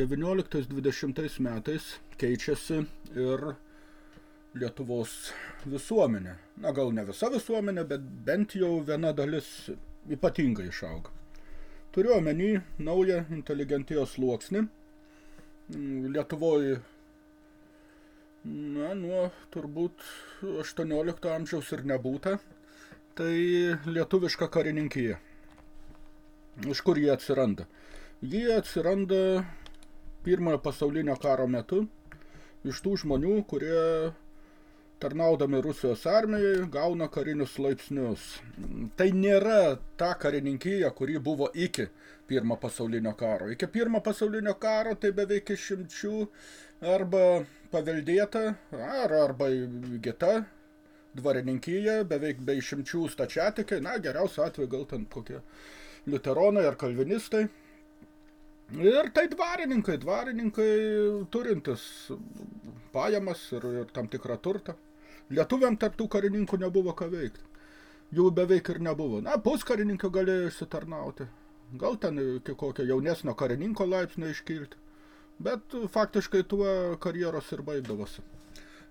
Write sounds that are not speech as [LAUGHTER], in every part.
19-20 metais keičiasi ir Lietuvos visuomenė. Na, gal ne visa visuomenė, bet bent jau viena dalis ypatingai išauga. Turiu omeny naują inteligentijos sluoksnį. Lietuvoje na, nuo turbūt 18 amžiaus ir nebūta. Tai lietuviška karininkija. Iš kur jie atsiranda? Jie atsiranda pirmojo pasaulinio karo metu iš tų žmonių, kurie tarnaudami Rusijos armijai gauna karinius laipsnius. Tai nėra ta karininkija, kuri buvo iki pirmo pasaulinio karo. Iki pirmo pasaulinio karo tai beveik išimčių arba paveldėta, ar, arba įgyta dvarininkija, beveik be išimčių stačiatikai, na, geriausiu atveju gal ten kokie liuteronai ar kalvinistai. Ir tai dvarininkai, dvarininkai turintis pajamas ir, ir tam tikrą turtą. Lietuviam tarp tų karininkų nebuvo ką veikti. Jų beveik ir nebuvo. Na, puskarininkų galėjo išsitarnauti. Gal ten iki kokio jaunesnio karininko laipsnio iškilti. Bet faktiškai tuo karjeros ir baigdavosi.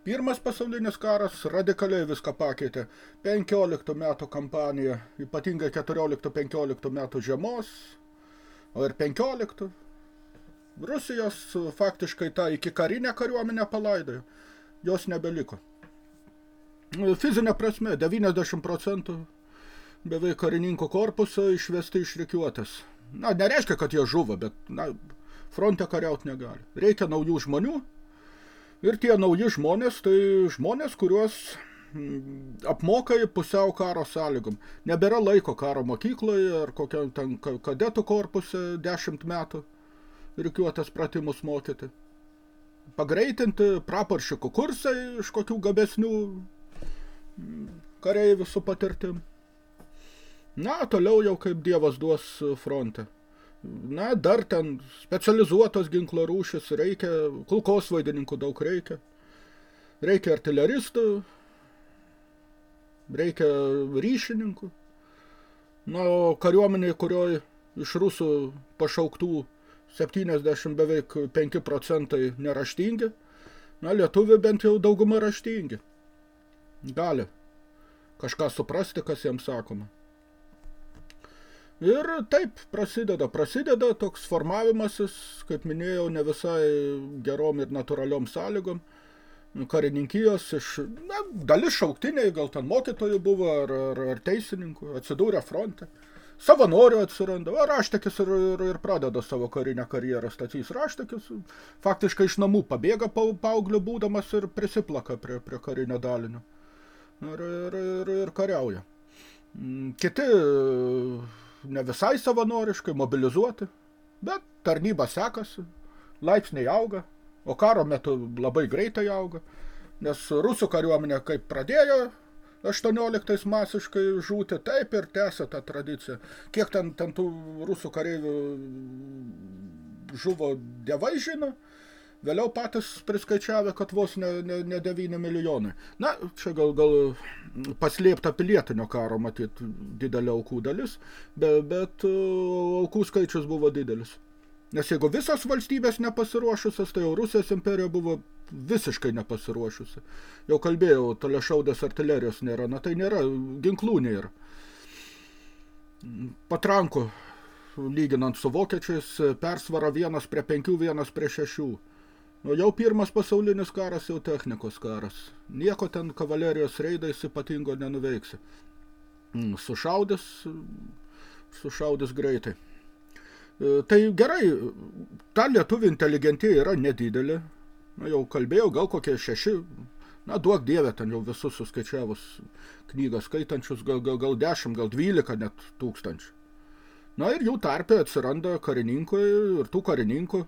Pirmas pasaulinis karas radikaliai viską pakeitė. 15 metų kampanija, ypatingai 14-15 metų žiemos, o ir 15. Rusijos faktiškai tą iki karinę kariuomenę palaidojo. Jos nebeliko. Fizinė prasme, 90 procentų beveik karininko korpuso išvesti iš rikiuotės. Na, nereiškia, kad jie žuvo, bet na, fronte kariauti negali. Reikia naujų žmonių. Ir tie nauji žmonės, tai žmonės, kuriuos apmokai pusiau karo sąlygom. Nebėra laiko karo mokykloje ar kokio ten kadetų korpuse dešimt metų rikiuotės pratimus mokyti. Pagreitinti praparšikų kursai iš kokių gabesnių kareivių su patirtim. Na, toliau jau kaip dievas duos fronte. Na, dar ten specializuotos ginklo rūšis reikia, kulkos vaidininkų daug reikia. Reikia artileristų, reikia ryšininkų. Na, o kariuomeniai, kurioje iš rusų pašauktų 70 beveik 5 procentai neraštingi, na, lietuvių bent jau dauguma raštingi. Gali kažką suprasti, kas jiems sakoma. Ir taip prasideda, prasideda toks formavimasis, kaip minėjau, ne visai gerom ir natūraliom sąlygom – karininkijos iš, na, dalis šauktiniai, gal ten mokytojų buvo, ar, ar, ar teisininkų, atsidūrė fronte. Savanorių atsiranda, o raštekis ir, ir, ir pradeda savo karinę karjerą statys raštekis. Faktiškai iš namų pabėga pa, paauglių būdamas ir prisiplaka prie, prie karinio dalinio. Ir, ir, ir, ir kariauja. Mm, kiti ne visai savanoriškai mobilizuoti, bet tarnyba sekasi, laipsniai auga, o karo metu labai greitai auga, nes rusų kariuomenė kaip pradėjo 18 masiškai žūti, taip ir tęsia tą tradiciją. Kiek ten, ten tų rusų kareivių žuvo dievai žino, vėliau patys priskaičiavę, kad vos ne, ne, ne 9 milijonai. Na, čia gal, gal paslėpta pilietinio karo, matyt, didelė aukų dalis, bet, bet aukų skaičius buvo didelis. Nes jeigu visos valstybės nepasiruošusios, tai jau Rusijos imperija buvo visiškai nepasiruošusi. Jau kalbėjau, toliašaudės artilerijos nėra, na tai nėra, ginklų nėra. Patrankų, lyginant su vokiečiais, persvara vienas prie penkių, vienas prie šešių. O jau pirmas pasaulinis karas, jau technikos karas. Nieko ten kavalerijos reidais ypatingo nenuveiksi. Sušaudys, sušaudys greitai. Tai gerai, ta lietuvių inteligentija yra nedidelė. Na, jau kalbėjau, gal kokie šeši, na, duok dievę, ten jau visus suskaičiavus knygą skaitančius, gal, gal, gal dešimt, gal dvylika net tūkstančių. Na ir jų tarpe atsiranda karininkai ir tų karininkų,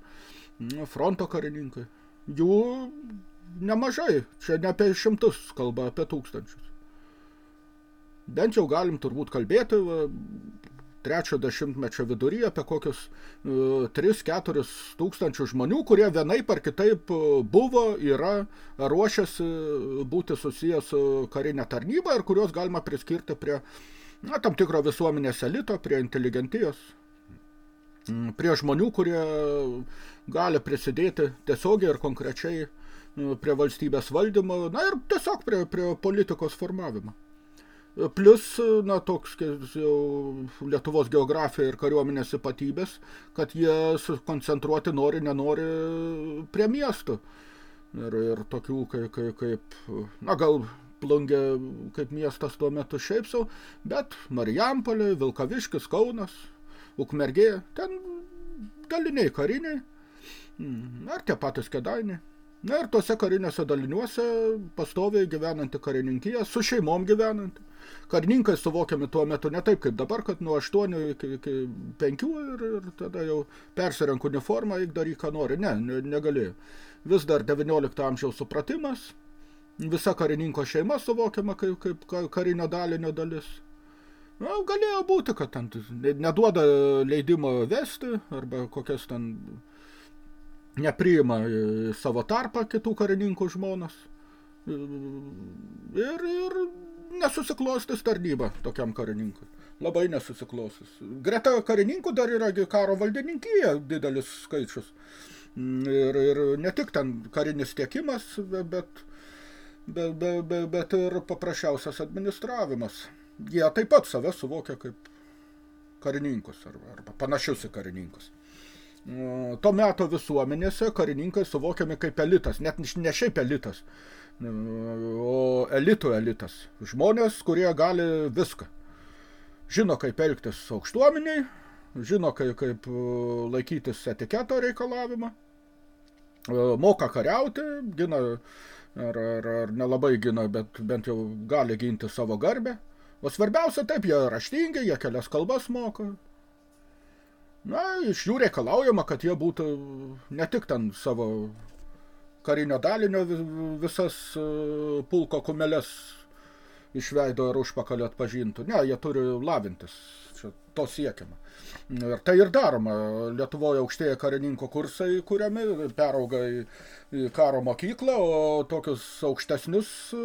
fronto karininkai. Jų nemažai, čia ne apie šimtus kalba, apie tūkstančius. Bent jau galim turbūt kalbėti, va, trečio dešimtmečio vidury apie kokius 3-4 e, tūkstančių žmonių, kurie vienaip ar kitaip e, buvo, yra, ruošiasi būti susijęs su karinė tarnyba ir kurios galima priskirti prie na, tam tikro visuomenės elito, prie inteligentijos. prie žmonių, kurie gali prisidėti tiesiogiai ir konkrečiai prie valstybės valdymo, na ir tiesiog prie, prie politikos formavimo. Plus, na, toks jau Lietuvos geografija ir kariuomenės ypatybės, kad jie koncentruoti nori, nenori prie miestų. Ir, ir tokių kaip, kaip, kaip, na, gal plungė kaip miestas tuo metu šiaip sau, bet Marijampolė, Vilkaviškis, Kaunas, Ukmergė, ten daliniai kariniai, mm, ar tie patys kedainiai. Na ir tuose kariniuose daliniuose pastoviai gyvenanti karininkija, su šeimom gyvenanti. Karininkai suvokiami tuo metu ne taip kaip dabar, kad nuo 8 iki, iki 5 ir, ir tada jau persirenk uniformą, eik daryk, ką nori. Ne, ne, negalėjo. Vis dar 19 amžiaus supratimas, visa karininko šeima suvokiama kaip, kaip karinio dalinio dalis. Na, galėjo būti, kad ten neduoda leidimo vesti, arba kokias ten nepriima savo tarpą kitų karininkų žmonas. Ir, ir nesusiklostys tarnyba tokiam karininkui. Labai nesusiklostys. Greta karininkų dar yra karo valdininkija didelis skaičius. Ir, ir ne tik ten karinis tiekimas, bet, bet, bet, bet ir paprasčiausias administravimas. Jie taip pat save suvokia kaip karininkus arba, arba panašius į karininkus. To meto visuomenėse karininkai suvokiami kaip elitas, net ne šiaip elitas, o elito elitas. Žmonės, kurie gali viską. Žino, kaip elgtis aukštuomeniai, žino, kaip, kaip laikytis etiketo reikalavimą, moka kariauti, gina ar, ar, ar nelabai gina, bet bent jau gali ginti savo garbę. O svarbiausia, taip, jie raštingi, jie kelias kalbas moka. Na, iš jų reikalaujama, kad jie būtų ne tik ten savo karinio dalinio visas e, pulko kumelės iš veido ir užpakalio atpažintų. Ne, jie turi lavintis. Čia to siekiama. Ir tai ir daroma. Lietuvoje aukštėja karininko kursai kuriami, perauga į karo mokyklą, o tokius aukštesnius e,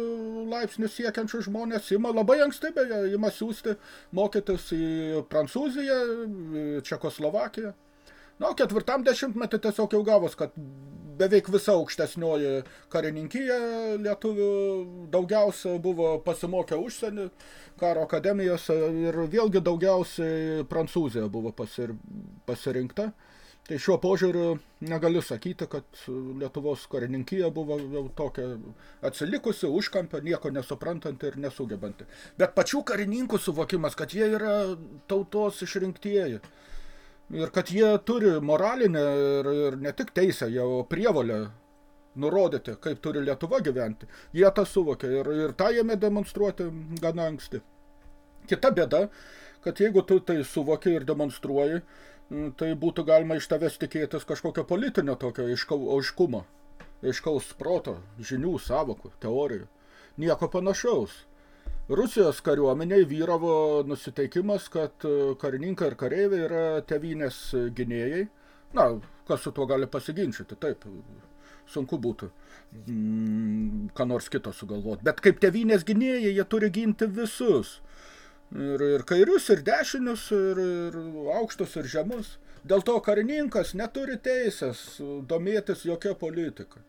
laipsnius siekiančius žmonės ima labai anksti, beje, ima siūsti mokytis į Prancūziją, Čekoslovakiją. Na, ketvirtam dešimtmetį tiesiog jau gavos, kad beveik visa aukštesnioji karininkija lietuvių daugiausia buvo pasimokę užsienį karo akademijose ir vėlgi daugiausiai Prancūzija buvo pasir, pasirinkta. Tai šiuo požiūriu negaliu sakyti, kad Lietuvos karininkija buvo jau tokia atsilikusi, užkampė, nieko nesuprantanti ir nesugebanti. Bet pačių karininkų suvokimas, kad jie yra tautos išrinktieji ir kad jie turi moralinę ir, ir ne tik teisę, jau prievalę nurodyti, kaip turi Lietuva gyventi. Jie tą suvokia ir, ir tą jame demonstruoti gana anksti. Kita bėda, kad jeigu tu tai suvoki ir demonstruoji, tai būtų galima iš tavęs tikėtis kažkokio politinio tokio aiškumo, aiškaus proto, žinių, savokų, teorijų. Nieko panašaus. Rusijos kariuomeniai vyravo nusiteikimas, kad e, karininkai ir kareiviai yra tevinės gynėjai. Na, kas su tuo gali pasiginčyti, taip, sunku būtų mm, ką nors kito sugalvoti. Bet kaip tevinės gynėjai, jie turi ginti visus. Ir, ir kairius, ir dešinius, ir, ir aukštus, ir žemus. Dėl to karininkas neturi teisės domėtis jokia politika.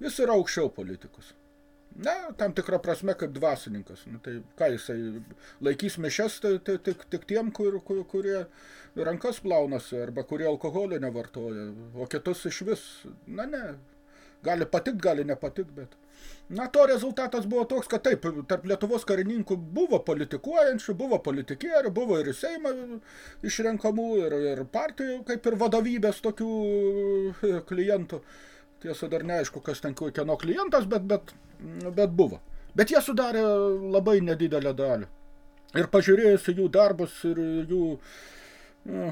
Jis yra aukščiau politikus. Na, tam tikrą prasme kaip dvasininkas. Nu, tai ką jisai laikys mišes tai, tai tik, tik tiem, kur, kur, kurie rankas plaunasi arba kurie alkoholio nevartoja, o kitus iš vis, na ne, gali patikt, gali nepatikt, bet... Na, to rezultatas buvo toks, kad taip, tarp Lietuvos karininkų buvo politikuojančių, buvo politikierių, buvo ir Seimą išrenkamų, ir, ir partijų, kaip ir vadovybės tokių klientų. Tiesa, dar neaišku, kas ten kieno klientas, bet, bet, bet buvo. Bet jie sudarė labai nedidelę dalį. Ir pažiūrėjus jų darbus ir jų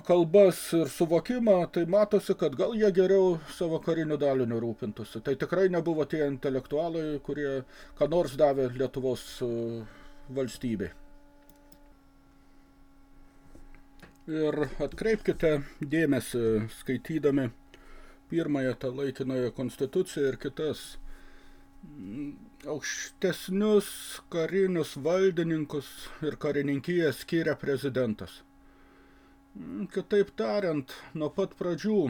kalbas ir suvokimą, tai matosi, kad gal jie geriau savo karinių dalinių rūpintųsi. Tai tikrai nebuvo tie intelektualai, kurie ką nors davė Lietuvos valstybei. Ir atkreipkite dėmesį skaitydami pirmąją tą laikinąją konstituciją ir kitas mm, aukštesnius karinius valdininkus ir karininkiją skiria prezidentas. Kitaip tariant, nuo pat pradžių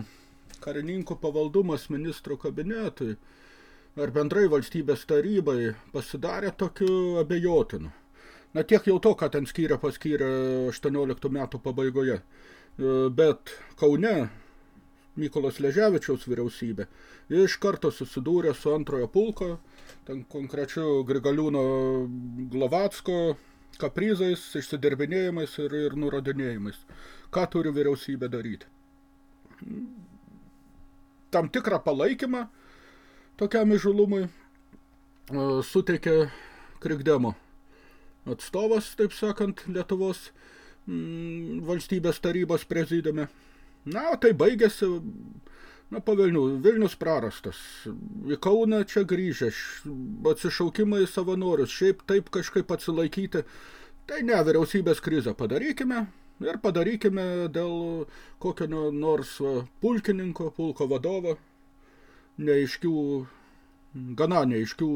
karininkų pavaldumas ministro kabinetui ar bendrai valstybės tarybai pasidarė tokiu abejotinu. Na tiek jau to, kad ten skyrė paskyrė 18 metų pabaigoje. Bet Kaune Mykolas Leževičiaus vyriausybė iš karto susidūrė su antrojo pulko, ten konkrečiu Grigaliūno Glavacko kaprizais, išsidirbinėjimais ir, ir nurodinėjimais. Ką turi vyriausybė daryti? Tam tikrą palaikymą tokiam įžulumui e, suteikė Krikdemo atstovas, taip sakant, Lietuvos mm, valstybės tarybos prezidiume. Na, tai baigėsi, na, po Vilnių, Vilnius prarastas. Į Kauną čia grįžę, atsišaukimai savanorius, šiaip taip kažkaip atsilaikyti. Tai ne, vyriausybės krizę padarykime ir padarykime dėl kokio nors pulkininko, pulko vadovo, neaiškių, gana neaiškių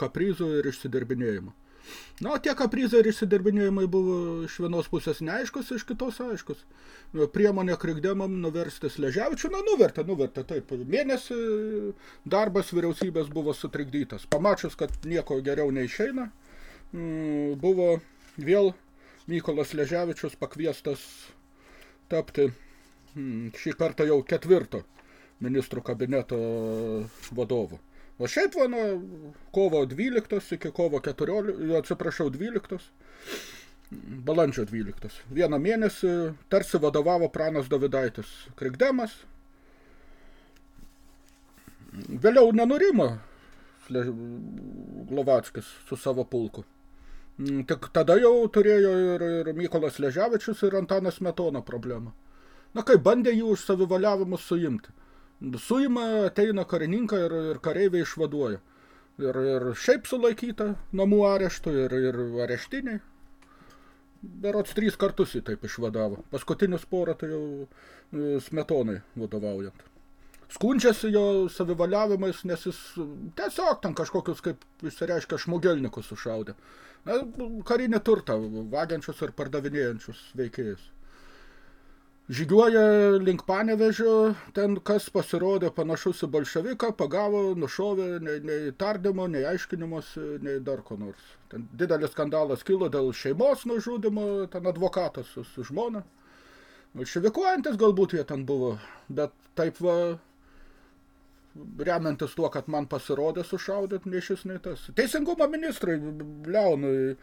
kaprizų ir išsidirbinėjimų. Na, tie kaprizai ir išsidirbinėjimai buvo iš vienos pusės neaiškus, iš kitos aiškus. Priemonė krikdemam nuverstis Leževičių, na, nuvertė, nuvertė, taip. Mėnesį darbas vyriausybės buvo sutrikdytas. Pamačius, kad nieko geriau neišeina, mm, buvo vėl Mykolas Leževičius pakviestas tapti mm, šį kartą jau ketvirto ministrų kabineto vadovu. O šiaip va nuo kovo 12 iki kovo 14, atsiprašau, 12, balandžio 12. Vieną mėnesį tarsi vadovavo pranas Davidaitis Krikdemas. Vėliau nenurimo Glovackis su savo pulku. Tik tada jau turėjo ir, ir Mykolas Leževičius ir Antanas Metona problemą. Na kaip bandė jų už savivaliavimus suimti suima, ateina karininką ir, ir kareiviai išvaduoja. Ir, ir šiaip sulaikyta namų areštų ir, ir areštiniai. Berots trys kartus jį taip išvadavo. Paskutinius porą tai jau e, smetonai vadovaujant. Skundžiasi jo savivaliavimais, nes jis tiesiog ten kažkokius, kaip išsireiškia, šmugelnikus sušaudė. Na, karinį turtą, vagiančius ir pardavinėjančius veikėjus žygiuoja link Panevežio, ten kas pasirodė panašus į bolševiką, pagavo, nušovė, nei, nei tardymo, nei aiškinimus, nei dar ko nors. Ten didelis skandalas kilo dėl šeimos nužudimo, ten advokatas su, su žmona. Bolševikuojantis galbūt jie ten buvo, bet taip va, remiantis tuo, kad man pasirodė sušaudyt, nei šis, nei tas. Teisingumo ministrai Leonui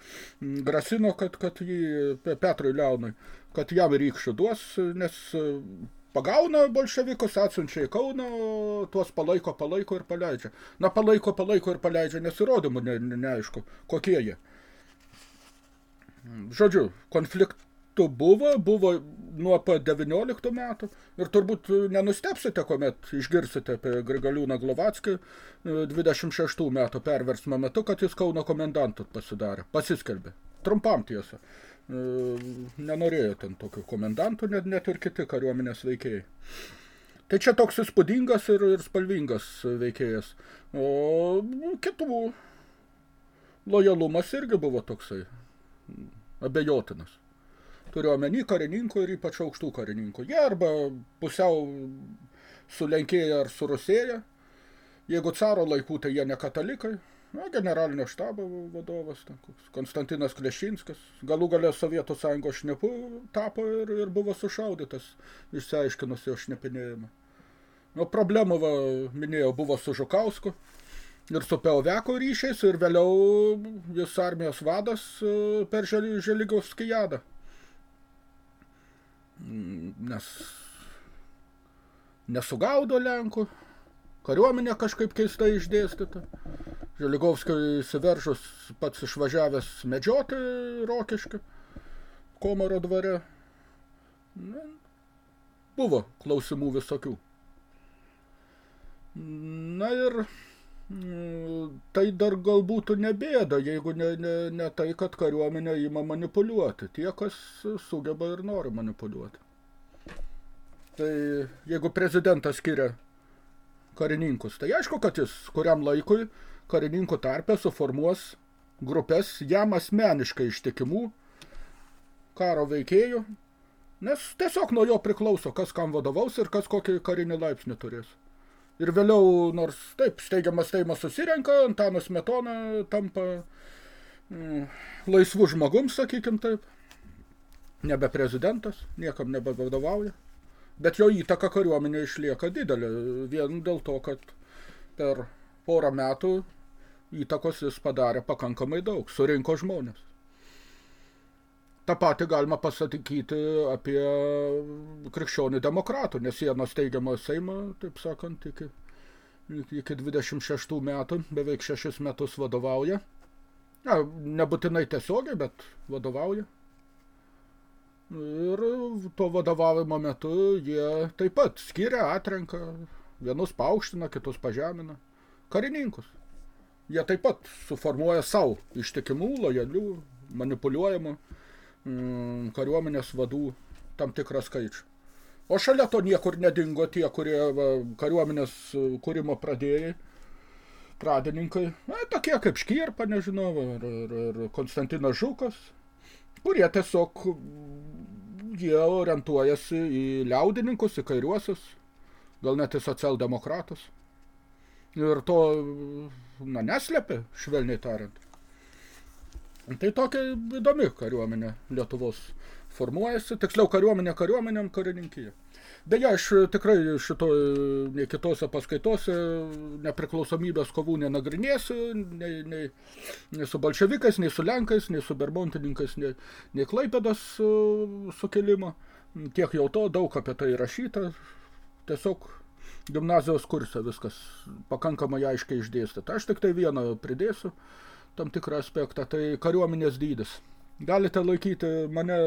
grasino, kad, kad jį, Petrui Leonui, kad jam rykščių duos, nes pagauna bolševikus, atsiunčia į Kauną, tuos palaiko, palaiko ir paleidžia. Na, palaiko, palaiko ir paleidžia, nes įrodymų ne, ne, neaišku, kokie jie. Žodžiu, konflikt, metų buvo, buvo nuo pat 19 metų ir turbūt nenustepsite, kuomet išgirsite apie Grigaliūną Glovackį 26 e, metų perversmo metu, kad jis Kauno komendantų pasidarė, pasiskelbė. Trumpam tiesa. E, nenorėjo ten tokių komendantų, net, net ir kiti kariuomenės veikėjai. Tai čia toks įspūdingas ir, ir spalvingas veikėjas. O kitų lojalumas irgi buvo toksai abejotinas turiu omeny karininkų ir ypač aukštų karininkų. Jie arba pusiau sulenkėję ar surusėję, jeigu caro laikų, tai jie ne katalikai, na, generalinio štabo vadovas, ten, Konstantinas Klešinskis, galų galę Sovietų sąjungos šnepu tapo ir, ir buvo sušaudytas, išsiaiškinus jo šnepinėjimą. Nu, problemų, va, minėjau, buvo su Žukausku ir su Peoveko ryšiais ir vėliau jis armijos vadas e, per Želigaus skijadą nes nesugaudo Lenkų, kariuomenė kažkaip keistai išdėstyta. Želigovskio įsiveržus pats išvažiavęs medžioti Rokiškį, Komaro dvare. Na, buvo klausimų visokių. Na ir tai dar gal būtų nebėda, jeigu ne, ne, ne tai, kad kariuomenė ima manipuliuoti. Tie, kas sugeba ir nori manipuliuoti. Tai jeigu prezidentas skiria karininkus, tai aišku, kad jis kuriam laikui karininkų tarpę suformuos grupės jam asmeniškai ištikimų karo veikėjų Nes tiesiog nuo jo priklauso, kas kam vadovaus ir kas kokį karinį laipsnį turės. Ir vėliau, nors taip, steigiamas teimas susirenka, Antanas Metona tampa mm, laisvų žmogum, sakykim taip. Nebe prezidentas, niekam nebevadovauja. Bet jo įtaka kariuomenė išlieka didelė, vien dėl to, kad per porą metų įtakos jis padarė pakankamai daug, surinko žmonės. Ta pati galima pasakyti apie krikščionių demokratų, nes jie nuo steigiamo Seimo, taip sakant, iki, iki 26 metų, beveik šešis metus vadovauja. Na, nebūtinai tiesiogiai, bet vadovauja. Ir to vadovavimo metu jie taip pat skiria, atrenka, vienus paaukština, kitus pažemina. Karininkus. Jie taip pat suformuoja savo ištikimų, lojalių, manipuliuojamų mm, kariuomenės vadų tam tikrą skaičių. O šalia to niekur nedingo tie, kurie va, kariuomenės kūrimo pradėjai, pradininkai, na, tokie kaip Škirpa, nežinau, ir, ir, ir Konstantinas Žukas, kurie tiesiog jie orientuojasi į liaudininkus, į kairiuosius, gal net į socialdemokratus. Ir to, na, neslėpė, švelniai tariant. Tai tokia įdomi kariuomenė Lietuvos formuojasi, tiksliau kariuomenė kariuomenėm karininkija. Beje, aš tikrai šito, nei kitose paskaitose nepriklausomybės kovų nenagrinėsiu, nei, nei, nei su bolševikais, nei su lenkais, nei su bermontininkais, nei, nei klaipėdas sukilimo. Tiek jau to, daug apie tai rašyta. Tiesiog gimnazijos kurse viskas pakankamai aiškiai išdėstyta. Aš tik tai vieną pridėsiu tam tikrą aspektą, tai kariuomenės dydis. Galite laikyti mane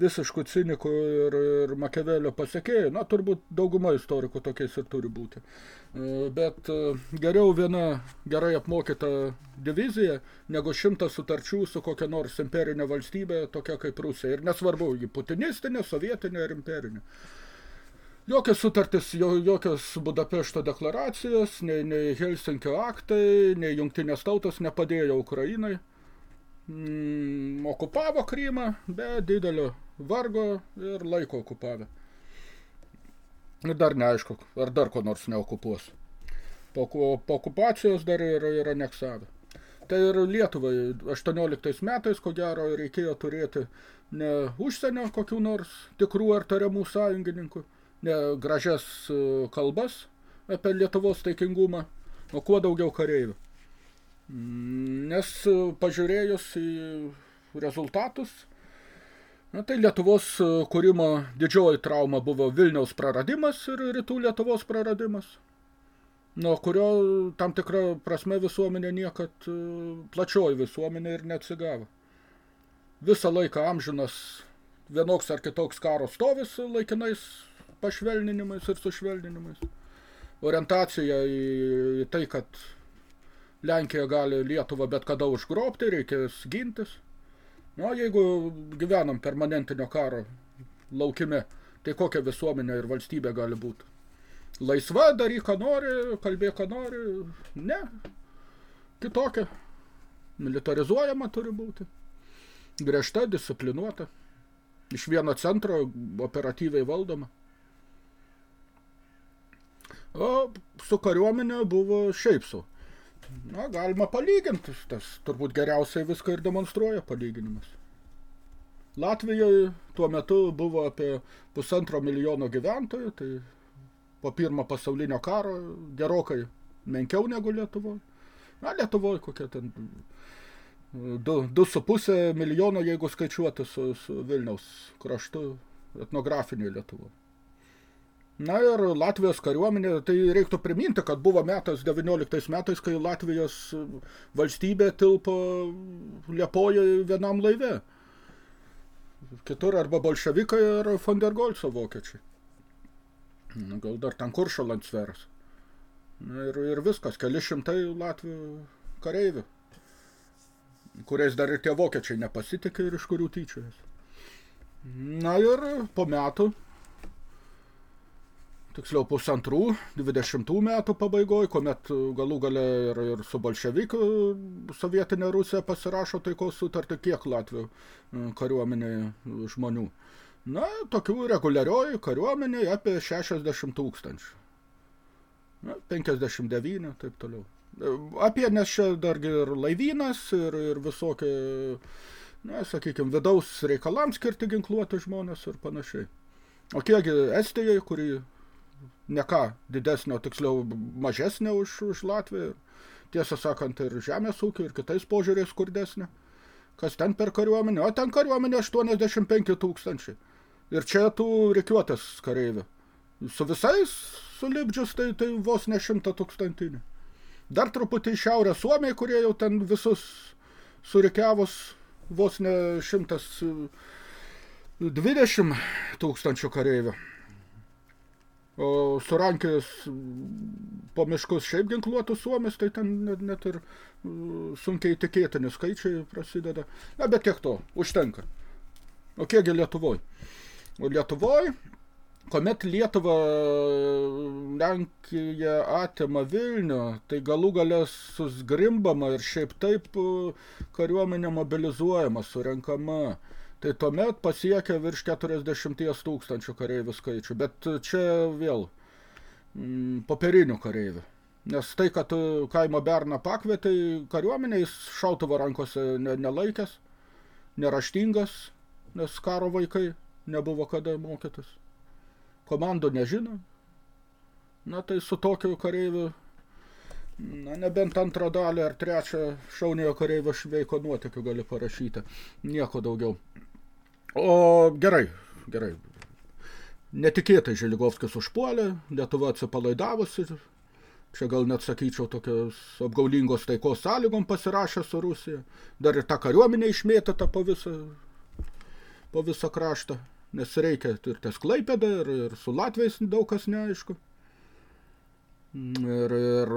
visiškų cinikų ir, ir Makiavelio pasiekėjų. Na, turbūt dauguma istorikų tokiais ir turi būti. E, bet e, geriau viena gerai apmokyta divizija, negu šimtas sutarčių su kokia nors imperinė valstybė, tokia kaip Rusija. Ir nesvarbu, ji putinistinė, sovietinė ir imperinė. Jokios sutartis, jokios Budapešto deklaracijos, nei, nei Helsinkio aktai, nei jungtinės tautos nepadėjo Ukrainai. Mm, okupavo Krymą be didelio vargo ir laiko okupavę. Ir dar neaišku, ar dar ko nors neokupuos. Po, po okupacijos dar yra, yra aneksavę. Tai ir Lietuvai 18 metais, ko gero, reikėjo turėti ne užsienio kokių nors tikrų ar tariamų sąjungininkų, gražias e, kalbas apie Lietuvos taikingumą, o kuo daugiau kareivių. Mm, nes e, pažiūrėjus į rezultatus, na, tai Lietuvos e, kūrimo didžioji trauma buvo Vilniaus praradimas ir rytų Lietuvos praradimas, nuo kurio tam tikra prasme visuomenė niekad plačioji visuomenė ir neatsigavo. Visą laiką amžinas vienoks ar kitoks karo stovis laikinais pašvelninimais ir sušvelninimais. Orientacija į, į tai, kad Lenkija gali Lietuvą bet kada užgrobti, reikės gintis. Na, jeigu gyvenam permanentinio karo laukime, tai kokia visuomenė ir valstybė gali būti? Laisva, daryk, ką nori, kalbėk, ką nori. Ne. Kitokia. Militarizuojama turi būti. Griežta, disciplinuota. Iš vieno centro operatyviai valdoma. O su kariuomenė buvo šiaip su. Na, galima palyginti, tas turbūt geriausiai viską ir demonstruoja palyginimas. Latvijoje tuo metu buvo apie pusantro milijono gyventojų, tai po pirmo pasaulinio karo gerokai menkiau negu Lietuvoje. Na, Lietuvoje kokia ten du, du su pusė milijono, jeigu skaičiuoti su, su Vilniaus kraštu etnografinėje Lietuvoje. Na ir Latvijos kariuomenė, tai reiktų priminti, kad buvo metas 19 metais, kai Latvijos valstybė tilpo Liepoje vienam laive. Kitur arba bolševikai ar von der Golco vokiečiai. Gal dar ten kuršo lansveras. Ir, ir viskas, keli šimtai Latvių kareivių, kuriais dar ir tie vokiečiai nepasitikė ir iš kurių tyčiojas. Na ir po metų tiksliau pusantrų, 20 metų pabaigoj, kuomet galų gale ir, ir su bolševikų sovietinė Rusija pasirašo taikos sutartį, kiek Latvių kariuomenė žmonių. Na, tokių reguliarioji kariuomenė apie 60 tūkstančių. Na, 59, taip toliau. Apie, nes čia dargi ir laivynas, ir, ir visokie, na, sakykime, vidaus reikalams skirti ginkluoti žmonės ir panašiai. O kiekgi Estijai, kuri ne ką didesnio, tiksliau mažesnė už, už Latviją, tiesą sakant, ir žemės ūkio, ir kitais požiūrės skurdesnė. Kas ten per kariuomenę? O ten kariuomenė 85 tūkstančiai. Ir čia tų reikiuotės kareivių. Su visais sulipdžius tai, tai vos ne šimta tūkstantinį. Dar truputį į šiaurę Suomiai, kurie jau ten visus surikiavus vos ne šimtas dvidešimt tūkstančių kareivių. O surankės po miškus šiaip ginkluotų suomis, tai ten net, net ir sunkiai tikėtini skaičiai prasideda. Na, bet tiek to, užtenka. O kiekgi Lietuvoj? O Lietuvoj, kuomet Lietuva Lenkija atima Vilnių, tai galų galę susgrimbama ir šiaip taip kariuomenė mobilizuojama, surenkama tai tuomet pasiekia virš 40 tūkstančių kareivių skaičių. Bet čia vėl mm, popierinių kareivių. Nes tai, kad kaimo berną pakvietė kariuomeniais, šautuvo rankose ne, nelaikęs, neraštingas, nes karo vaikai nebuvo kada mokytis. Komando nežino. Na tai su tokiu kareiviu, na nebent antrą dalį ar trečią šaunėjo kareivio šveiko nuotikių gali parašyti. Nieko daugiau. O gerai, gerai. Netikėtai Želigovskis užpuolė, Lietuva atsipalaidavusi, čia gal net sakyčiau tokios apgaulingos taikos sąlygom pasirašė su Rusija, dar ir tą kariuomenę išmėtata po visą, po visą kraštą, nes reikia ir ties Klaipėda, ir, ir su Latviais daug kas neaišku, ir, ir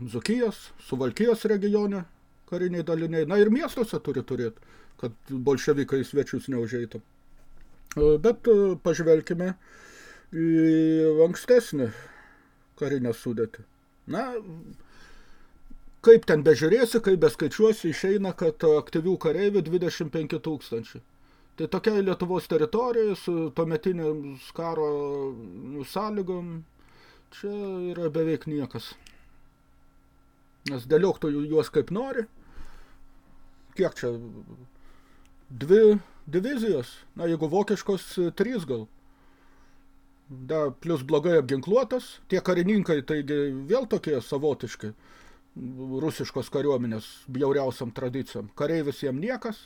Dzukijos, Suvalkijos regione kariniai daliniai, na ir miestuose turi turėti kad bolševikai svečius neužeitų. Bet e, pažvelkime į ankstesnį karinę sudėtį. Na, kaip ten bežiūrėsi, kaip beskaičiuosi, išeina, kad aktyvių kareivių 25 tūkstančiai. Tai tokia Lietuvos teritorija su tuometinėms karo sąlygom, čia yra beveik niekas. Nes dėlioktų juos kaip nori. Kiek čia dvi divizijos, na jeigu vokiškos, trys gal. Da, plus blogai apginkluotas, tie karininkai, taigi vėl tokie savotiški, rusiškos kariuomenės bjauriausiam tradicijom. Kareivis jiem niekas,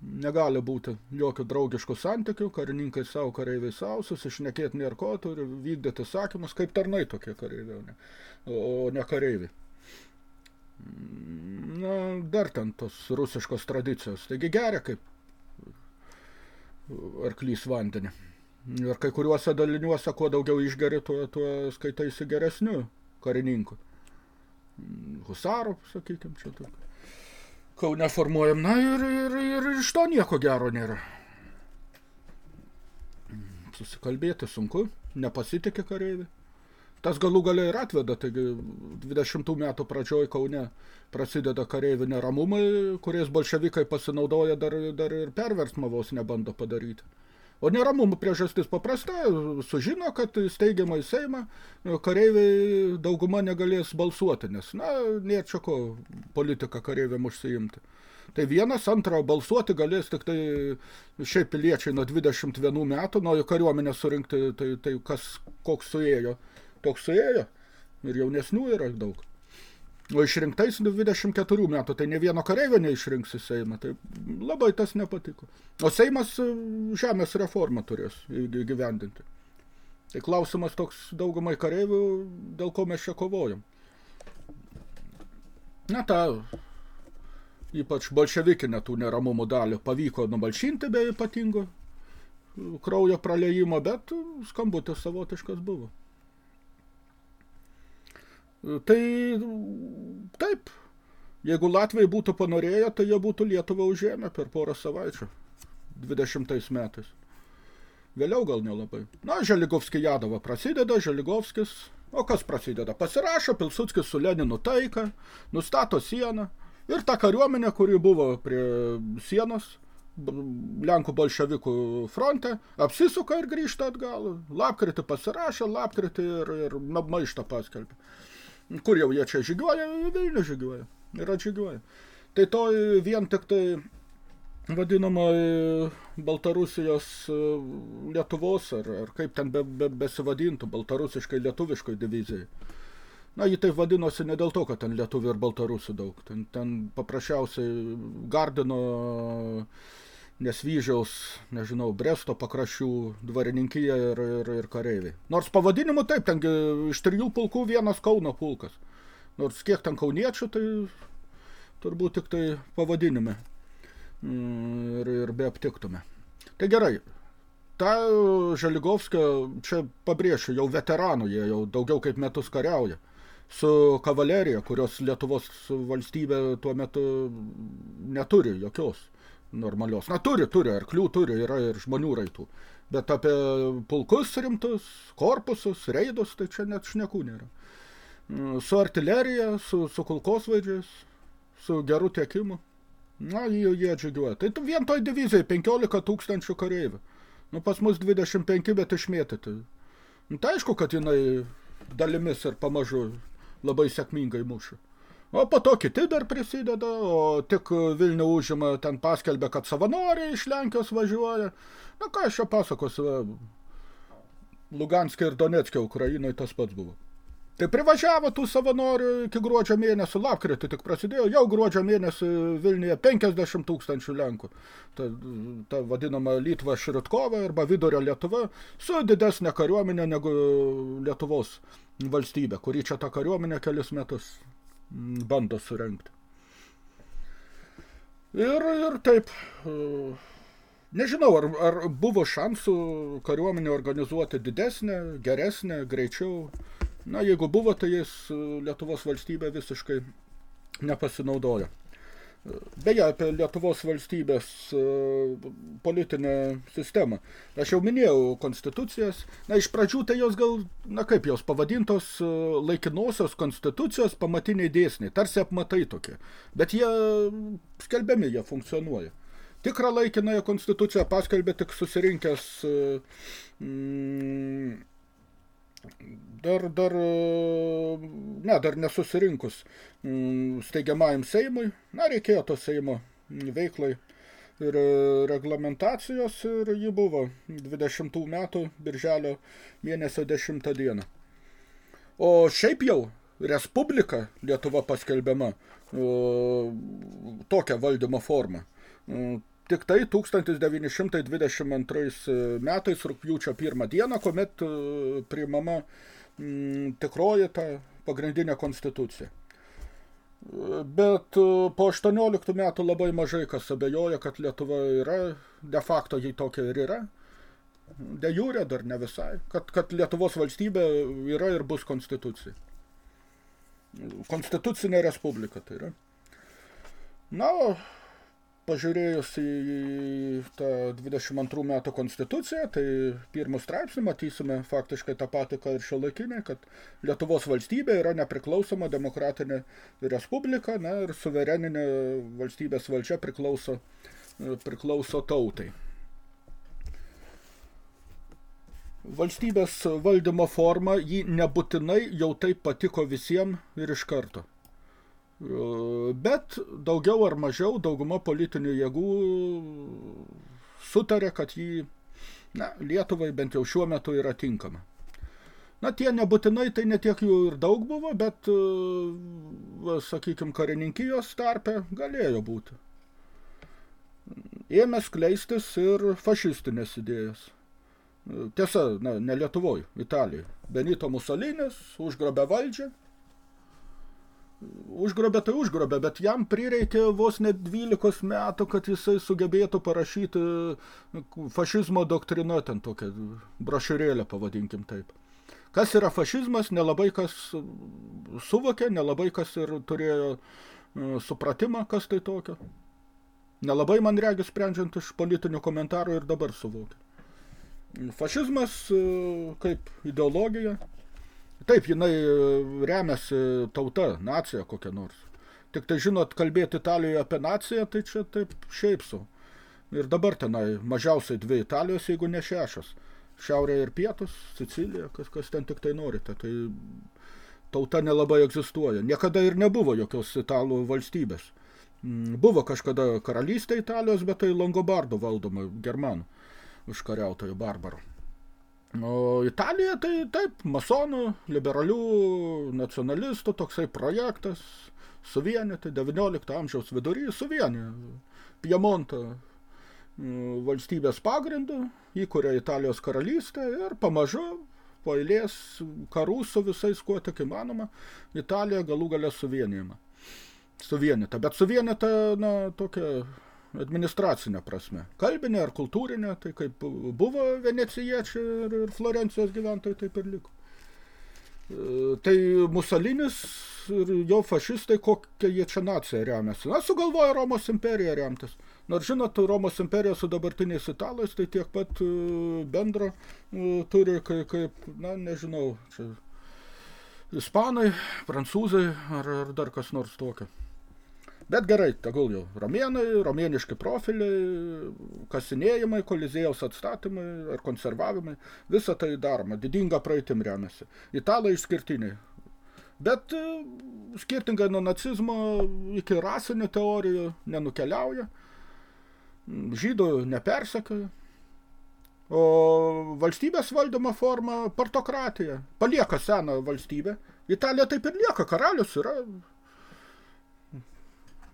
negali būti jokių draugiškų santykių, karininkai savo, kareiviai savo, susišnekėti nėra ko, turi vykdyti sakymus, kaip tarnai tokie kareiviai, o ne, o ne kareiviai na, dar ten tos rusiškos tradicijos. Taigi geria kaip arklys vandenį. Ir kai kuriuose daliniuose, kuo daugiau išgeri, tuo, tuo skaitaisi geresniu karininku. Husarų, sakykim, čia taip. Kaune formuojam, na ir, ir, ir iš to nieko gero nėra. Susikalbėti sunku, nepasitikė kareiviai. Tas galų galiai ir atveda, taigi 20 metų pradžioj Kaune prasideda kareivių neramumai, kuriais bolševikai pasinaudoja dar, dar ir perversmą vos nebando padaryti. O neramumų priežastis paprasta, sužino, kad steigiamai Seimą kareiviai dauguma negalės balsuoti, nes, na, nėra čia ko politiką kareiviam užsiimti. Tai vienas, antrą balsuoti galės tik tai šiaip piliečiai nuo 21 metų, nuo kariuomenę surinkti, tai, tai kas, koks suėjo toks suėjo. Ir jaunesnių yra daug. O išrinktais 24 metų, tai ne vieno kareivio neišrinks į Seimą, tai labai tas nepatiko. O Seimas e, žemės reformą turės įgyvendinti. Tai klausimas toks daugumai kareivių, dėl ko mes čia kovojam. Na, tą ypač bolševikinę tų neramumų dalį pavyko numalšinti be ypatingo kraujo praleimo, bet skambutis savotiškas buvo. Tai taip, jeigu Latvijai būtų panorėję, tai jie būtų Lietuvą užėmę per porą savaičių 20 metais. Vėliau gal nelabai. Na, Želigovskį Jadova prasideda, Želigovskis, o kas prasideda? Pasirašo Pilsudskis su Leninu taiką, nustato sieną, Ir ta kariuomenė, kuri buvo prie sienos, Lenkų bolševikų fronte, apsisuka ir grįžta atgal. Lapkritį pasirašė, lapkritį ir, ir maištą paskelbė. Kur jau jie čia žygiuoja, Vilnių žygiuoja ir atžygiuoja. Tai to vien tik tai vadinama Baltarusijos Lietuvos, ar, ar kaip ten be, be, besivadintų, baltarusiškai lietuviškai divizijai. Na, jį taip vadinosi ne dėl to, kad ten lietuvių ir baltarusių daug. Ten, ten paprasčiausiai gardino Nesvyžiaus, nežinau, Bresto pakraščių dvarininkija ir, ir, ir kareiviai. Nors pavadinimu taip, ten iš trijų pulkų vienas Kauno pulkas. Nors kiek ten kauniečių, tai turbūt tik tai pavadinime mm, ir, ir be aptiktume. Tai gerai, ta Žaligovskio, čia pabrėšiu, jau veteranų jie jau daugiau kaip metus kariauja su kavalerija, kurios Lietuvos valstybė tuo metu neturi jokios normalios. Na, turi, turi, arklių turi, yra ir žmonių raitų. Bet apie pulkus rimtus, korpusus, reidus, tai čia net šnekų nėra. Su artilerija, su, su kulkosvaidžiais, su geru tiekimu. Na, jie, jie džiugiuoja. Tai vien toj divizijai 15 tūkstančių kareivių. Nu, pas mus 25, bet išmėtyti. Nu, tai aišku, kad jinai dalimis ir pamažu labai sėkmingai muša. O po to kiti dar prisideda, o tik Vilnių užima ten paskelbė, kad savanoriai iš Lenkijos važiuoja. Na ką aš čia pasakosiu, Luganskė ir Donetskė Ukrainoje tas pats buvo. Tai privažiavo tų savanorių iki gruodžio mėnesio, lapkritį tik prasidėjo, jau gruodžio mėnesį Vilniuje 50 tūkstančių Lenkų. Ta, ta vadinama Litva Širitkova arba vidurio Lietuva su didesnė kariuomenė negu Lietuvos valstybė, kuri čia tą kariuomenę kelis metus bando surengti. Ir, ir taip, nežinau, ar, ar buvo šansų kariuomenę organizuoti didesnę, geresnę, greičiau, Na, jeigu buvo, tai jis e, Lietuvos valstybė visiškai nepasinaudojo. Beje, apie Lietuvos valstybės e, politinę sistemą. Aš jau minėjau konstitucijas. Na, iš pradžių tai jos gal, na kaip jos pavadintos, e, laikinosios konstitucijos pamatiniai dėsniai, tarsi apmatai tokie. Bet jie skelbiami, jie funkcionuoja. Tikrą laikinąją konstituciją paskelbė tik susirinkęs mm, dar, dar, ne, dar nesusirinkus mm, steigiamajam Seimui, na, reikėjo to Seimo veiklai ir reglamentacijos ir ji buvo 20 metų birželio mėnesio 10 dieną. O šiaip jau Respublika Lietuva paskelbiama o, tokią valdymo formą tik tai 1922 metais rugpjūčio pirmą dieną, kuomet e, priimama m, tikroji ta pagrindinė konstitucija. Bet e, po 18 metų labai mažai kas abejoja, kad Lietuva yra, de facto jį tokia ir yra, de jūrė dar ne visai, kad, kad Lietuvos valstybė yra ir bus konstitucija. Konstitucinė respublika tai yra. Na, pažiūrėjus į tą 22 metų konstituciją, tai pirmų straipsnį matysime faktiškai tą patį, ką ir šiuolaikinė, kad Lietuvos valstybė yra nepriklausoma demokratinė respublika, na, ir suvereninė valstybės valdžia priklauso, priklauso tautai. Valstybės valdymo forma jį nebūtinai jau taip patiko visiems ir iš karto. Bet daugiau ar mažiau dauguma politinių jėgų sutarė, kad jį na, Lietuvai bent jau šiuo metu yra tinkama. Na, tie nebūtinai, tai netiek jų ir daug buvo, bet, sakykime, karininkijos tarpe galėjo būti. Ėmė skleistis ir fašistinės idėjas. Tiesa, na, ne Lietuvoje, Italijoje. Benito Musolinis užgrobė valdžią, užgrobė tai užgrobė, bet jam prireikė vos net 12 metų, kad jisai sugebėtų parašyti fašizmo doktrina, ten tokia brošiurėlė, pavadinkim taip. Kas yra fašizmas, nelabai kas suvokė, nelabai kas ir turėjo e, supratimą, kas tai tokio. Nelabai man regis, sprendžiant iš politinių komentarų ir dabar suvokia. Fašizmas e, kaip ideologija Taip, jinai e, remiasi tauta, nacija kokia nors. Tik tai žinot, kalbėti Italijoje apie naciją, tai čia taip šiaip su. Ir dabar tenai mažiausiai dvi Italijos, jeigu ne šešios. Šiaurė ir pietus, Sicilija, kas, kas ten tik tai norite. Tai tauta nelabai egzistuoja. Niekada ir nebuvo jokios italų valstybės. Mm, buvo kažkada karalystė Italijos, bet tai Longobardo valdoma germanų užkariautojų barbarų. O Italija tai taip, masonų, liberalių, nacionalistų, toksai projektas, suvienyti 19 amžiaus vidury, suvienį Piemontą mm, valstybės pagrindų, įkuria Italijos karalystę ir pamažu po eilės karų su visais, kuo tik įmanoma, Italija galų galę suvienijama. Suvienita, bet suvienita, na, tokia administracinė prasme. Kalbinė ar kultūrinė, tai kaip buvo venecijiečiai ir, ir Florencijos gyventojai, taip ir liko. E, tai Musolinis ir jo fašistai, kokią jie čia naciją remiasi. Na, sugalvojo Romos imperiją remtis. Nors žinot, Romos imperija su dabartiniais italais tai tiek pat e, bendro e, turi, kaip, kaip na, nežinau, čia ispanai, prancūzai ar, ar dar kas nors tokio. Bet gerai, tegul jau romėnai, romėniški profiliai, kasinėjimai, kolizėjaus atstatymai ar konservavimai, visa tai daroma, didinga praeitim remiasi. Italai išskirtiniai. Bet e, skirtingai nuo nacizmo iki rasinių teorijų nenukeliauja žydų nepersekioja. O valstybės valdymo forma partokratija. Palieka seną valstybę. Italija taip ir lieka, karalius yra.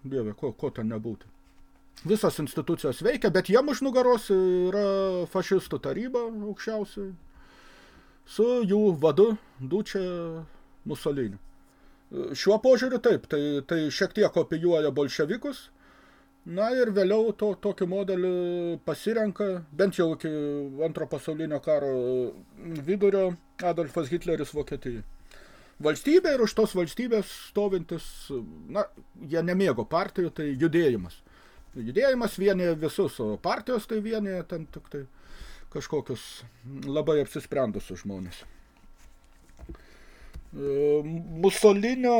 Dieve, ko, ko ten nebūtų. Visos institucijos veikia, bet jiem už nugaros yra fašistų taryba aukščiausiai su jų vadu Dučia Musolini. Šiuo požiūriu taip, tai, tai šiek tiek kopijuoja bolševikus – Na ir vėliau to, tokį modelį pasirenka, bent jau iki antro pasaulinio karo vidurio, Adolfas Hitleris Vokietijai. Valstybė ir už tos valstybės stovintis, na, jie nemėgo partijų, tai judėjimas. Judėjimas vienė visus, o partijos tai vienė ten tik tai kažkokius labai apsisprendusius žmonės. Musolinio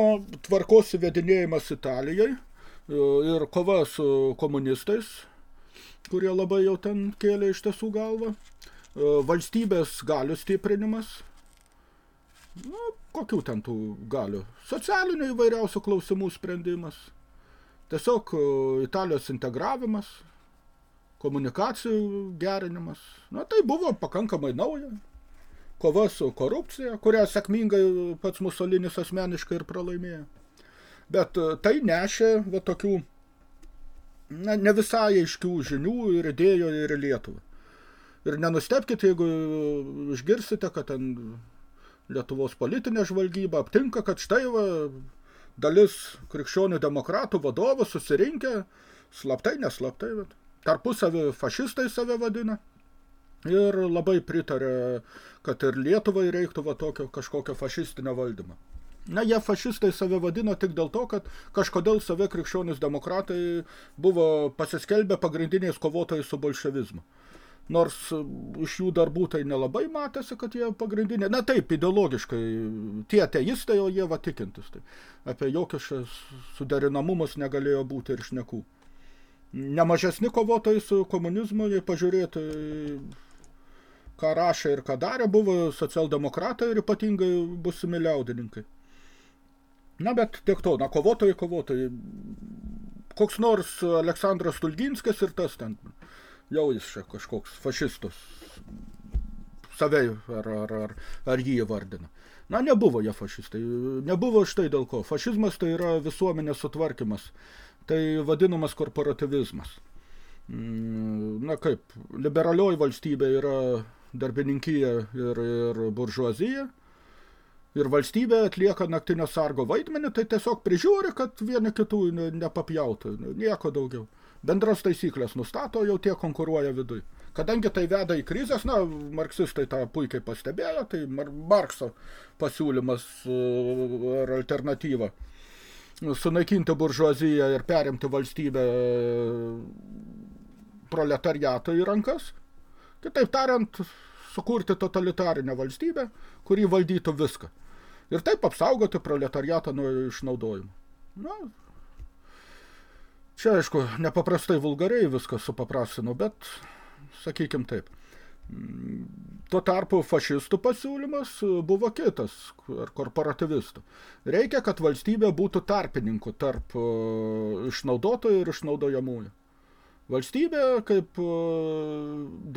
tvarkos įvedinėjimas Italijai – ir kova su komunistais, kurie labai jau ten kėlė iš tiesų galvą, valstybės galių stiprinimas, nu, kokių ten tų galių, socialinių įvairiausių klausimų sprendimas, tiesiog Italijos integravimas, komunikacijų gerinimas, na tai buvo pakankamai nauja, kova su korupcija, kurią sėkmingai pats Musolinis asmeniškai ir pralaimėjo. Bet e, tai nešė va, tokių na, ne visai aiškių žinių ir idėjų ir Lietuvą. Ir nenustepkite, jeigu išgirsite, kad ten Lietuvos politinė žvalgyba aptinka, kad štai va, dalis krikščionių demokratų vadovų susirinkę, slaptai, neslaptai, bet tarpusavį fašistai save vadina. Ir labai pritarė, kad ir Lietuvai reiktų va tokio kažkokio fašistinio valdymo. Na, jie fašistai save vadino tik dėl to, kad kažkodėl save krikščionis demokratai buvo pasiskelbę pagrindiniais kovotojais su bolševizmu. Nors iš jų darbų tai nelabai matėsi, kad jie pagrindiniai, na taip, ideologiškai, tie ateistai, o jie va tikintis. Tai apie jokius suderinamumus negalėjo būti ir šnekų. Nemažesni kovotojai su komunizmu, jei pažiūrėti, ką rašė ir ką darė, buvo socialdemokratai ir ypatingai busimi liaudininkai. Na, bet tiek to, na, kovotojai, kovotojai. Koks nors Aleksandras Tulginskis ir tas ten, jau jis čia kažkoks fašistus savai ar, ar, ar, ar jį įvardina. Na, nebuvo jie fašistai. Nebuvo štai dėl ko. Fašizmas tai yra visuomenės sutvarkymas. Tai vadinamas korporativizmas. Mm, na kaip, liberalioji valstybė yra darbininkija ir, ir buržuazija – ir valstybė atlieka naktinio sargo vaidmenį, tai tiesiog prižiūri, kad vieni kitų nepapjautų, nieko daugiau. Bendras taisyklės nustato, jau tie konkuruoja vidui. Kadangi tai veda į krizės, na, marksistai tą puikiai pastebėjo, tai Mar Markso pasiūlymas e, ar alternatyva sunaikinti buržuaziją ir perimti valstybę e, proletariato į rankas. Kitaip tariant, sukurti totalitarinę valstybę, kuri valdytų viską. Ir taip apsaugoti proletariatą nuo išnaudojimo. Na, Čia, aišku, nepaprastai vulgariai viskas supaprastinu, bet sakykim taip. Tuo tarpu fašistų pasiūlymas buvo kitas, ar korporativistų. Reikia, kad valstybė būtų tarpininkų tarp e, išnaudotojų ir išnaudojamųjų. Valstybė kaip e,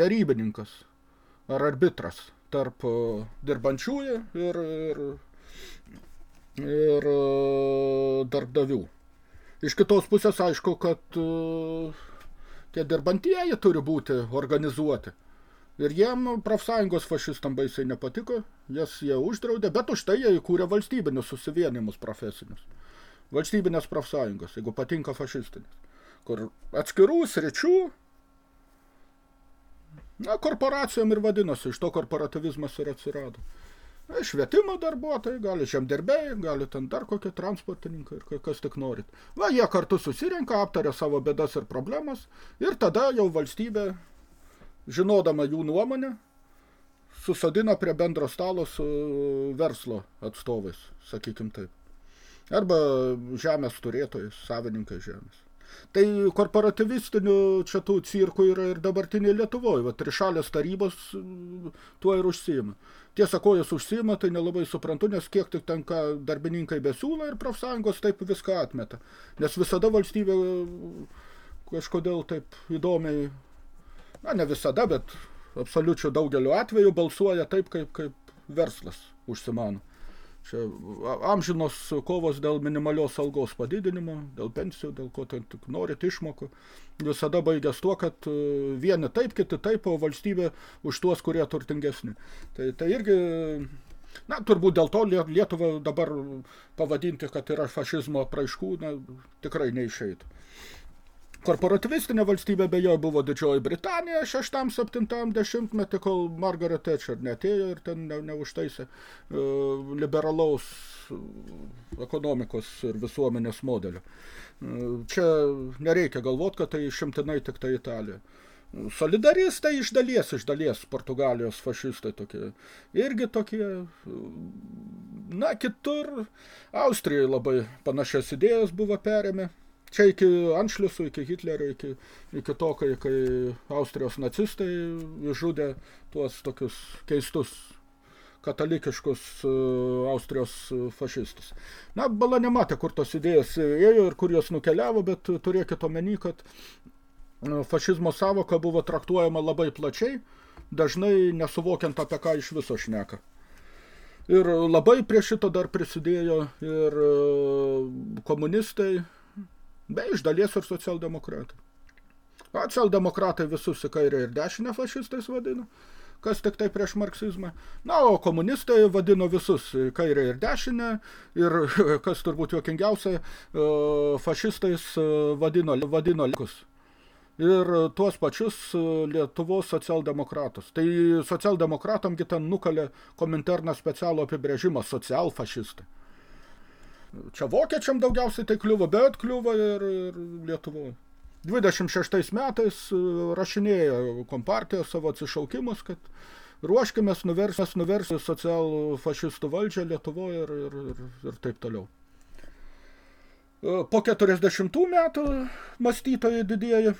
derybininkas ar arbitras tarp e, dirbančiųjų ir, ir, ir darbdavių. Iš kitos pusės aišku, kad tie dirbantieji turi būti organizuoti Ir jiem profsąjungos fašistam baisiai nepatiko, jas jie uždraudė, bet už tai jie įkūrė valstybinius susivienimus profesinius. Valstybinės profsąjungos, jeigu patinka fašistinis. Kur atskirų sričių, na, korporacijom ir vadinosi, iš to korporativizmas ir atsirado. Švietimo darbuotojai, gali žemdirbėjai, gali ten dar kokie transportininkai ir kas tik norit. Va, jie kartu susirenka, aptarė savo bėdas ir problemas ir tada jau valstybė žinodama jų nuomonę, susadina prie bendro stalo su verslo atstovais, sakykim taip. Arba žemės turėtojais, savininkai žemės. Tai korporativistinių čia tų cirkų yra ir dabartinė Lietuvoje. Va, trišalės tarybos tuo ir užsijima. Tiesa, ko jis užsijima, tai nelabai suprantu, nes kiek tik tenka darbininkai besiūla ir profsąjungos taip viską atmeta. Nes visada valstybė kažkodėl taip įdomiai na ne visada, bet absoliučių daugeliu atveju balsuoja taip, kaip, kaip verslas užsimano. Čia amžinos kovos dėl minimalios algos padidinimo, dėl pensijų, dėl ko ten tik norit išmokų, visada baigęs tuo, kad e, vieni taip, kiti taip, o valstybė už tuos, kurie turtingesni. Tai, tai irgi, na, turbūt dėl to Lietuvą dabar pavadinti, kad yra fašizmo apraiškų, na, tikrai neišeitų. Korporativistinė valstybė beje buvo Didžioji Britanija 6-7 metį, kol Margaret Thatcher netėjo ir ten ne, neužtaisė uh, liberalaus ekonomikos ir visuomenės modelio. Uh, čia nereikia galvoti, kad tai šimtinai tik tai Italija. Solidaristai iš dalies, iš dalies Portugalijos fašistai tokie. Irgi tokie, na, kitur Austrijoje labai panašias idėjas buvo perėmę Čia iki Anšliusų, iki Hitlerio, iki, iki to, kai, kai Austrijos nacistai žudė tuos tokius keistus katalikiškus uh, Austrijos fašistus. Na, bala nematė, kur tos idėjas ėjo ir kur jos nukeliavo, bet turėkit omeny, kad uh, fašizmo savoka buvo traktuojama labai plačiai, dažnai nesuvokiant apie ką iš viso šneka. Ir labai prie šito dar prisidėjo ir komunistai, Be iš dalies ir socialdemokratai. Socialdemokratai visus į kairę ir dešinę fašistais vadino, kas tik tai prieš marksizmą. Na, o komunistai vadino visus į kairę ir dešinę ir, [LAUGHS] kas turbūt juokingiausia, e, fašistais e, vadino, vadino likus. Ir tuos pačius e, Lietuvos socialdemokratus. Tai socialdemokratamgi ten nukalė kominterną specialų apibrėžimą socialfašistai. Čia vokiečiam daugiausiai tai kliuvo, bet kliuvo ir, ir Lietuvoje. 26 metais e, rašinėjo kompartija savo atsišaukimus, kad ruoškimės nuversis, nuversis socialų fašistų valdžią Lietuvoje ir, ir, ir, ir taip toliau. E, po 40 metų mąstytojai didieji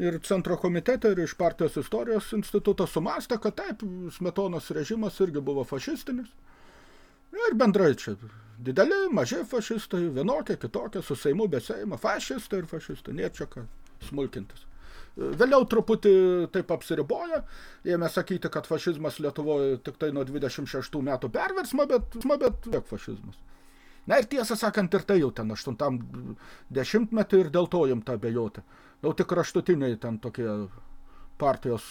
ir centro komitete ir iš partijos istorijos instituto sumastė, kad taip, Smetonos režimas irgi buvo fašistinis. Ir bendrai čia dideli, maži fašistai, vienokie, kitokie, su Seimu, be Seimo, fašistai ir fašistai, ką smulkintis. Vėliau truputį taip apsiriboja, ėmė sakyti, kad fašizmas Lietuvoje tik tai nuo 26 metų perversma, bet, bet tiek fašizmas. Na ir tiesą sakant, ir tai jau ten 8 dešimtmetį ir dėl to jam tą abejoti. Jau tik raštutiniai ten tokie partijos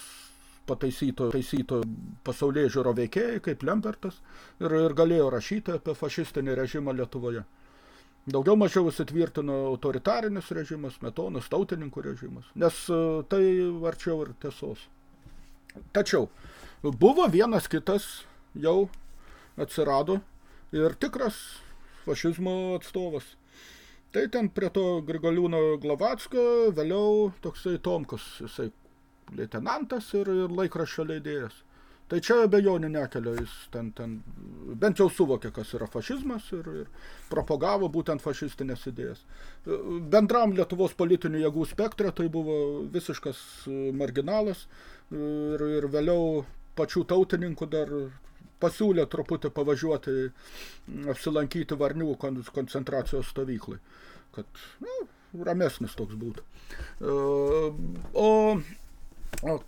pataisyto taisyto pasaulyje žiūro veikėjai, kaip Lembertas, ir, ir galėjo rašyti apie fašistinį režimą Lietuvoje. Daugiau mažiau įsitvirtino autoritarinis režimas, metonas, tautininkų režimas, nes e, tai arčiau ir tiesos. Tačiau buvo vienas kitas jau atsirado ir tikras fašizmo atstovas. Tai ten prie to Grigaliūno Glavatskio vėliau toksai Tomkus, jisai leitenantas ir, ir laikraščio leidėjas. Tai čia abejonių nekelia, jis ten, ten bent jau suvokė, kas yra fašizmas ir, ir propagavo būtent fašistinės idėjas. Bendram Lietuvos politinių jėgų spektre tai buvo visiškas marginalas ir, ir vėliau pačių tautininkų dar pasiūlė truputį pavažiuoti, apsilankyti Varnių koncentracijos stovyklai, kad nu, ramesnis toks būtų. O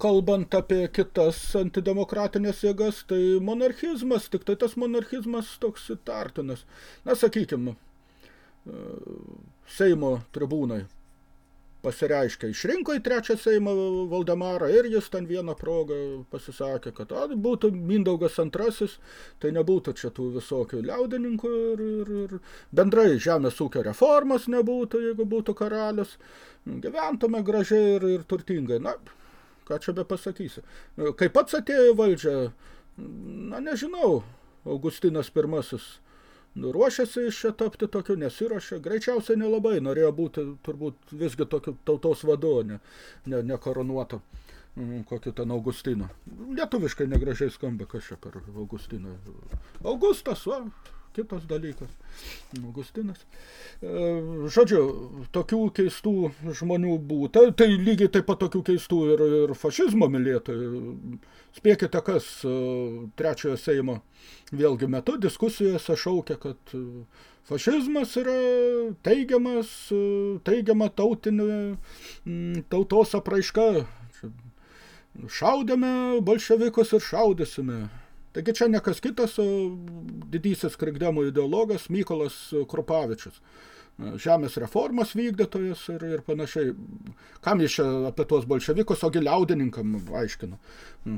kalbant apie kitas antidemokratinės jėgas, tai monarchizmas, tik tai tas monarchizmas toks įtartinas. Na, sakykime, Seimo tribūnai pasireiškia, išrinko į trečią Seimą Valdemarą ir jis ten vieną progą pasisakė, kad a, būtų Mindaugas antrasis, tai nebūtų čia tų visokių liaudininkų ir, ir, ir bendrai žemės ūkio reformas nebūtų, jeigu būtų karalius, gyventume gražiai ir, ir turtingai. Na, ką čia be pasakysi. Kai pats atėjo valdžią, na nežinau, Augustinas pirmasis ruošiasi iš čia tapti tokiu, nesiruošia, greičiausiai nelabai, norėjo būti turbūt visgi tokiu tautos vadu, ne, ne, ne koronuoto mm, kokiu ten Augustinu. Lietuviškai negražiai skamba, kas čia per Augustiną. Augustas, va, kitas dalykas. Augustinas. E, žodžiu, tokių keistų žmonių būta, tai lygiai taip pat tokių keistų ir, ir fašizmo mylėtojų. Spėkite, kas e, trečiojo Seimo vėlgi metu diskusijose šaukia, kad e, fašizmas yra teigiamas, teigiama tautinė tautos apraiška. Šaudėme bolševikus ir šaudysime. Taigi čia nekas kitas, didysis krikdemų ideologas Mykolas Krupavičius. Žemės reformos vykdytojas ir, ir panašiai. Kam jis čia apie tuos bolševikus, ogi liaudininkam aiškino,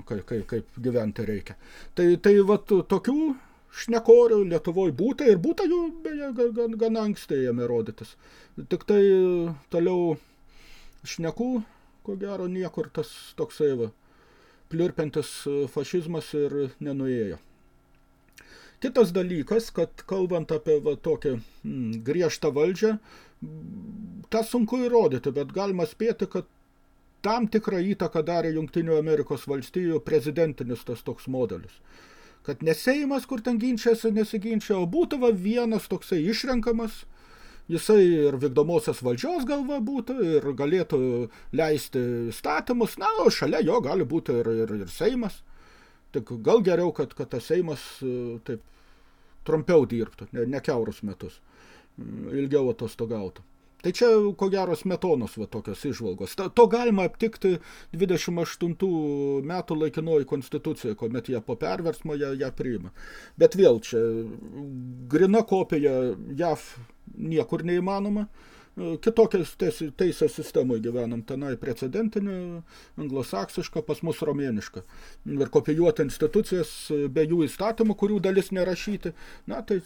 kaip, kaip, kaip gyventi reikia. Tai, tai vat tokių šnekorių Lietuvoje būta ir būta jų beje gan, gan anksti jame rodytis. Tik tai toliau šnekų, ko gero, niekur tas toksai va pliurpiantis e, fašizmas ir nenuėjo. Kitas dalykas, kad kalbant apie va, tokią mm, griežtą valdžią, tą sunku įrodyti, bet galima spėti, kad tam tikrą įtaką darė Jungtinių Amerikos valstijų prezidentinis tas toks modelis. Kad neseimas, kur ten ginčiasi, nesiginčia, o būtų va vienas toksai išrenkamas, jisai ir vykdomosios valdžios galva būtų ir galėtų leisti statymus, na, o šalia jo gali būti ir, ir, ir Seimas. Tik gal geriau, kad, kad tas Seimas e, taip trumpiau dirbtų, ne, ne keurus metus, ilgiau atostogautų. Tai čia, ko gero, smetonos va tokios išvalgos. Ta, to galima aptikti 28 metų laikinoji konstitucija, kuomet jie po perversmo ją, ją priima. Bet vėl čia grina kopija JAV niekur neįmanoma. Kitokias teisės sistemoje gyvenam, tenai precedentinė, anglosaksiška, pas mus romėniška. Ir kopijuoti institucijas be jų įstatymų, kurių dalis nerašyti, na tai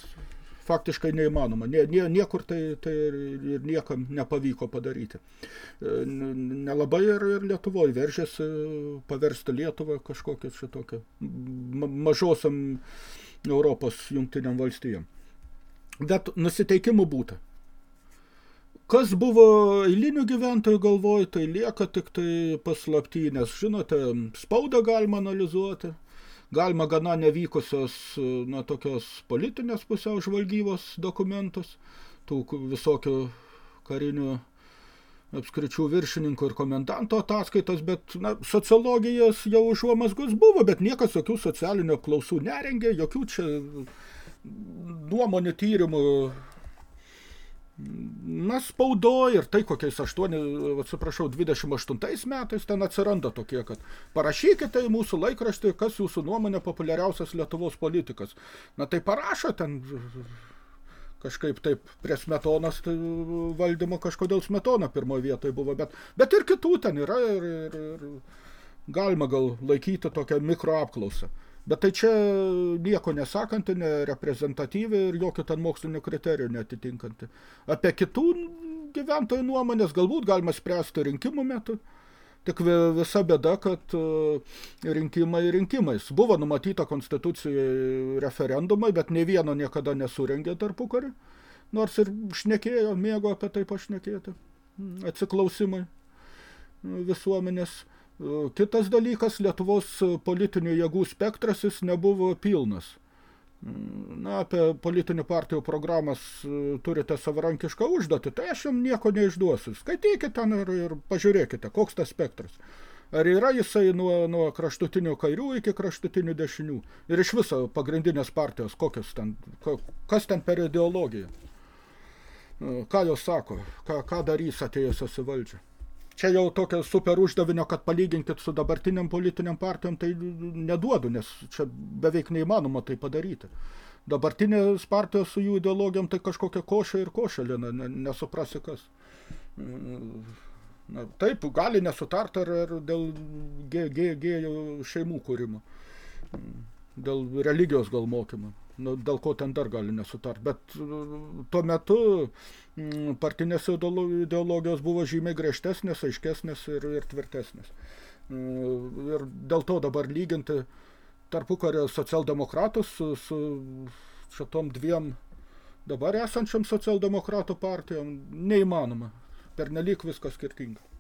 faktiškai neįmanoma. Nie, nie, niekur tai, tai ir, niekam nepavyko padaryti. Nelabai ir, ir Lietuvoje veržėsi paversti Lietuvą kažkokią šitokią mažosiam Europos jungtiniam valstijam bet nusiteikimų būta. Kas buvo eilinių gyventojų galvoj, tai lieka tik tai paslapty, nes, žinote, spaudą galima analizuoti, galima gana nevykusios, na, tokios politinės pusiau žvalgybos dokumentus, tų visokių karinių apskričių viršininkų ir komendanto ataskaitas, bet na, sociologijos jau užuomasgus buvo, bet niekas jokių socialinių apklausų nerengė, jokių čia nuomonių tyrimų na, spaudoj ir tai kokiais 8, atsiprašau, 28 metais ten atsiranda tokie, kad parašykite į mūsų laikraštį, kas jūsų nuomonė populiariausias Lietuvos politikas. Na, tai parašo ten kažkaip taip prie smetonos tai valdymo kažkodėl smetona pirmoje vietoje buvo, bet, bet ir kitų ten yra ir, ir, ir galima gal laikyti tokią mikroapklausą. Bet tai čia nieko nesakanti, nereprezentatyvi ir jokio ten mokslinio kriterijų netitinkanti. Apie kitų gyventojų nuomonės galbūt galima spręsti rinkimų metu. Tik visa bėda, kad e, rinkimai rinkimais. Buvo numatyta konstitucijai referendumai, bet ne vieno niekada nesurengė tarpukarį. Nors ir šnekėjo, mėgo apie tai pašnekėti. Atsiklausimai visuomenės. Kitas dalykas, Lietuvos politinių jėgų spektras jis nebuvo pilnas. Na, apie politinių partijų programas turite savarankišką užduotį, tai aš jums nieko neišduosiu. Skaitykite ten ir, ir pažiūrėkite, koks tas spektras. Ar yra jisai nuo, nuo kraštutinių kairių iki kraštutinių dešinių? Ir iš viso pagrindinės partijos, kokios ten, kas ten per ideologiją? Ką jos sako, ką, ką darys atėjusios į valdžią? Čia jau tokio super uždavinio, kad palyginkit su dabartiniam politiniam partijom, tai neduodu, nes čia beveik neįmanoma tai padaryti. Dabartinės partijos su jų ideologijom tai kažkokia košė ir košelina, nesuprasi kas. Na, taip, gali nesutart ar, ar dėl gėjų šeimų kūrimo, dėl religijos gal mokymo, nu, dėl ko ten dar gali nesutart. Bet tuo metu partinės ideologijos buvo žymiai griežtesnės, aiškesnės ir, ir tvirtesnės. Ir dėl to dabar lyginti tarpukario socialdemokratus su, su šitom dviem dabar esančiam socialdemokratų partijom neįmanoma pernelyg viskas skirtinga